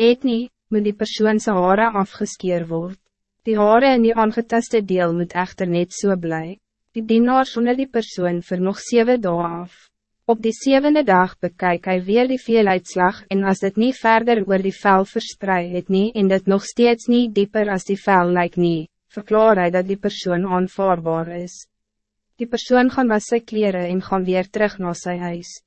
Eet nie, moet die persoon sy hare afgeskeer word. Die hare in die aangetaste deel moet echter net so bly. Die dienaar sonder die persoon vir nog zeven dagen af. Op die zevende dag bekijk hij weer die veeluitslag en als het niet verder oor die vel verspreid het nie en dit nog steeds niet dieper als die vel lyk nie, verklaar hij dat die persoon aanvaarbaar is. Die persoon gaan was sy kleren en gaan weer terug naar zijn huis.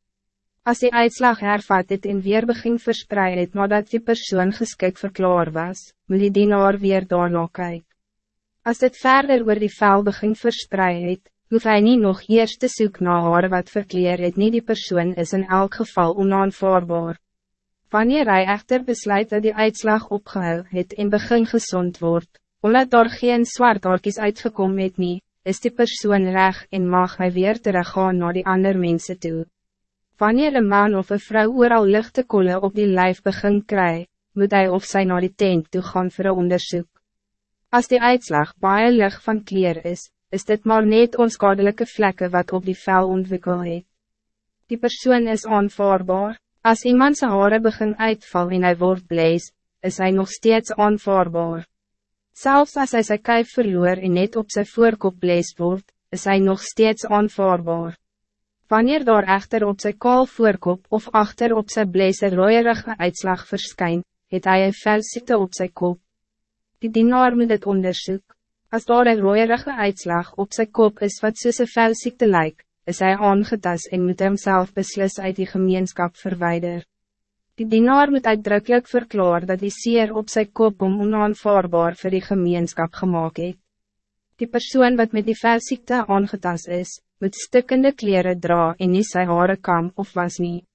Als die uitslag hervat het en weer begin verspreid het nadat die persoon geskik verklaar was, moet die dienaar weer daarna kyk. Als het verder oor die vel begin verspreid het, hoef hy nie nog eerst te soek na haar wat verkleer het nie die persoon is in elk geval onaanvaarbaar. Wanneer hij echter besluit dat die uitslag opgehou het en begin gezond wordt, omdat daar geen zwart uitgekomen het nie, is die persoon reg en mag hij weer teruggaan naar die andere mensen toe. Wanneer een man of een vrouw ooral lichte kolle op die lijf begin kry, moet hij of zij naar die tent toe gaan voor een onderzoek. Als die uitslag baie licht van kleer is, is dit maar net onskadelijke vlekken wat op die vel ontwikkel het. Die persoon is aanvaarbaar, als iemand zijn haren begin uitval en hij wordt blees, is hij nog steeds aanvaarbaar. Zelfs als hij zijn kuif verloor en net op zijn voorkop blees wordt, is hij nog steeds aanvaarbaar. Wanneer daar echter op zijn kaal voorkop of achter op zijn blazer rooierige uitslag verskyn, het hy een velsiekte op zijn kop. Die dienaar moet het onderzoek. Als daar een rooierige uitslag op zijn kop is wat soos een velsiekte lyk, is hij aangetas en moet hemzelf beslis uit die gemeenschap verwijder. Die dienaar moet uitdrukkelijk verklaar dat die seer op zijn kop om onaanvaarbaar voor die gemeenschap gemaakt het. Die persoon wat met die velsiekte aangetas is, moet stikkende kleren dra en nie sy hare kam of was nie.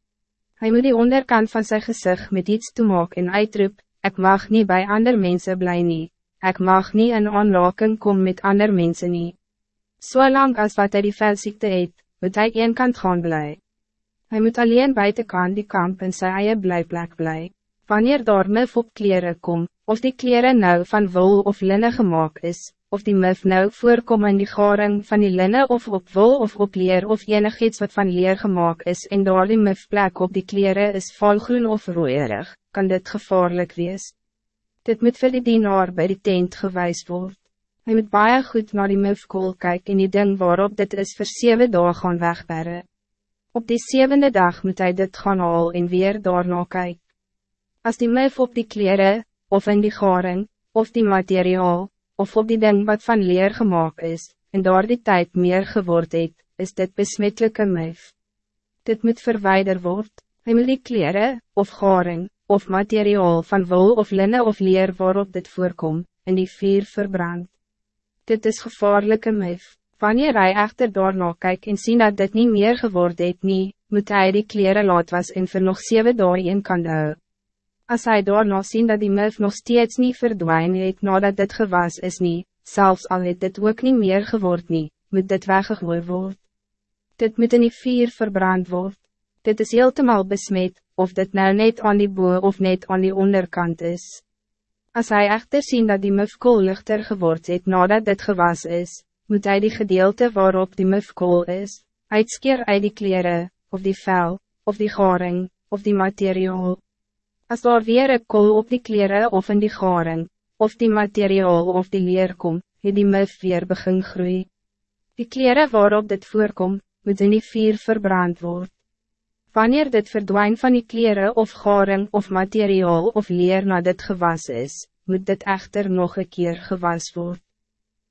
Hy moet die onderkant van zijn gezicht met iets toemaak en uitroep, ik mag niet bij ander mensen blij nie, ek mag niet in aanraking kom met ander mensen nie. Zolang als wat hij die velziekte het, moet hij een kant gaan blij. Hij moet alleen buitenkant die kamp in sy eie blijplek blij. Wanneer daar mif op kleren kom, of die kleren nou van wol of linnen gemaakt is, of die mif nou voorkom in die garing van die linnen of op wol of op leer of enig iets wat van leer gemaakt is en daar die mifplek op die kleren is volgroen of rooierig, kan dit gevaarlijk wees. Dit moet vir die dienaar bij die tent gewijs word. Hy moet baie goed naar die mifkool kyk en die ding waarop dit is vir 7 dagen gaan wegberre. Op die zevende dag moet hij dit gaan haal en weer daarna kyk. As die mif op die kleren, of in die garing, of die materiaal, of op die ding wat van leer gemaakt is, en door die tijd meer geword het, is dit besmettelijke mif. Dit moet verwijder word, hy moet die kleren, of garing, of materiaal van wol of linnen of leer waarop dit voorkom, in die vuur verbrand. Dit is gevaarlijke mif. Wanneer hij echter daarna kyk en sien dat dit niet meer geword het nie, moet hij die kleren laat was en vir nog 7 dagen in kan hou. Als hij daarna sien dat die mif nog steeds niet verdwijn het nadat dit gewas is niet, zelfs al het dit ook niet meer geword nie, moet dit weggegooi word. Dit moet in die vier verbrand word. Dit is heeltemal besmet, of dit nou net aan die boe of net aan die onderkant is. Als hij echter sien dat die mif kool lichter geword het nadat dit gewas is, moet hij die gedeelte waarop die mif kool is, uitskeer uit die kleren, of die vel, of die garing, of die materiaal. Als daar weer een kool op die kleren of in die garing, of die materiaal of die leer kom, het die mif weer begin groei. Die kleren waarop dit voorkom, moet in die vier verbrand word. Wanneer dit verdwijnt van die kleren of garing of materiaal of leer na dit gewas is, moet dit echter nog een keer gewas word.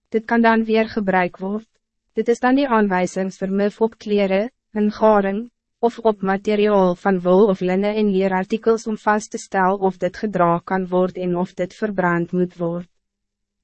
Dit kan dan weer gebruik word. Dit is dan die aanwijzings vir mif op kleren, en garing, of op materiaal van wol of linnen in leerartikels om vast te stellen of dit gedra kan worden en of dit verbrand moet worden.